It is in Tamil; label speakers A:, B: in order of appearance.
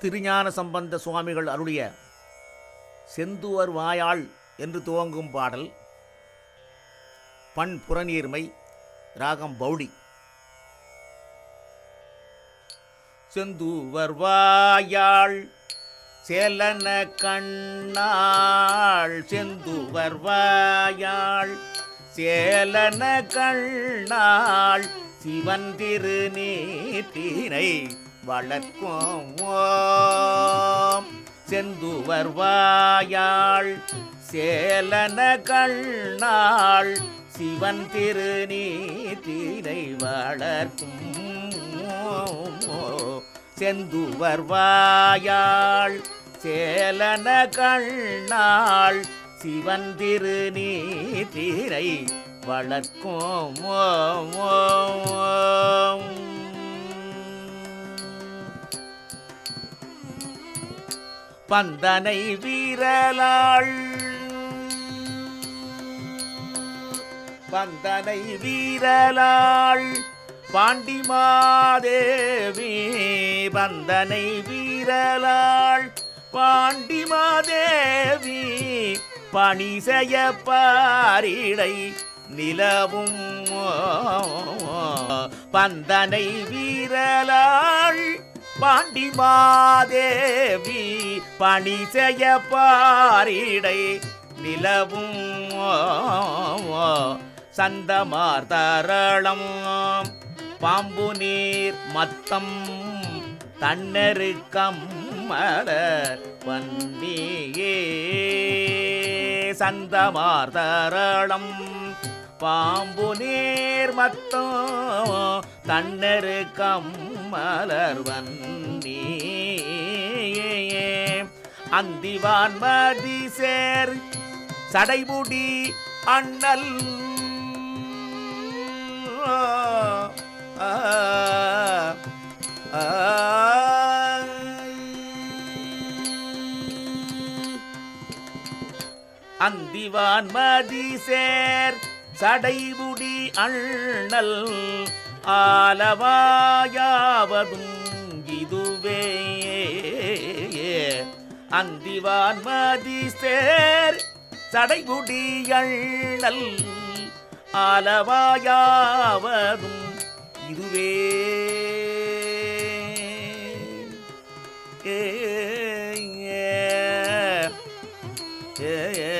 A: திருஞான சம்பந்த சுவாமிகள் அருளிய செந்துவர் வாயாள் என்று துவங்கும் பாடல் பண் புறநீர்மை ராகம் பௌடி செந்துவர் வாயாள் சேலன கண்ணாள் செந்துவர் வாயாள் சேலன கண்ணாள் சிவன் திருநீட்டினை வளர்க்கும் ஓம். செந்துவர் வாயாள் சேலன கண்ணாள் சிவன் திருநீட்டினை வளர்க்கும் செந்துவர் வாயாள் சேலன கண்ணாள் சிவன் திருநீட்டினை வளர்க்கும் ஓம் ஓம். பந்தனை வீரலாள். பந்தனை வீரலாள். பாண்டிமாதேவி பந்தனை வீரலாள். பாண்டிமாதேவி பணி செய்ய பாரிடை நிலவும். பந்தனை வீரலாள். பாண்டி மாதேவி பணி செய்ய பாரிடை நிலவும் சந்தமார் தரளம். பாம்பு நீர் மத்தம் தன்னருக்கம் மலர் வன்னியே. சந்தமார் தரளம். பாம்பு நீர் மத்தம் தன்னரு கம்மலர் வன்னியே. அந்திவான் மதி சேர் சடைமுடி அண்ணல். அந்திவான் மதி சேர் சடைபுடி அண்ணல் ஆலவாயாவதும் இதுவே. அந்திவான் மதி சேர் சடைபுடி அண்ணல் ஆலவாயாவதும் இதுவே. ஏ ஏ ஏ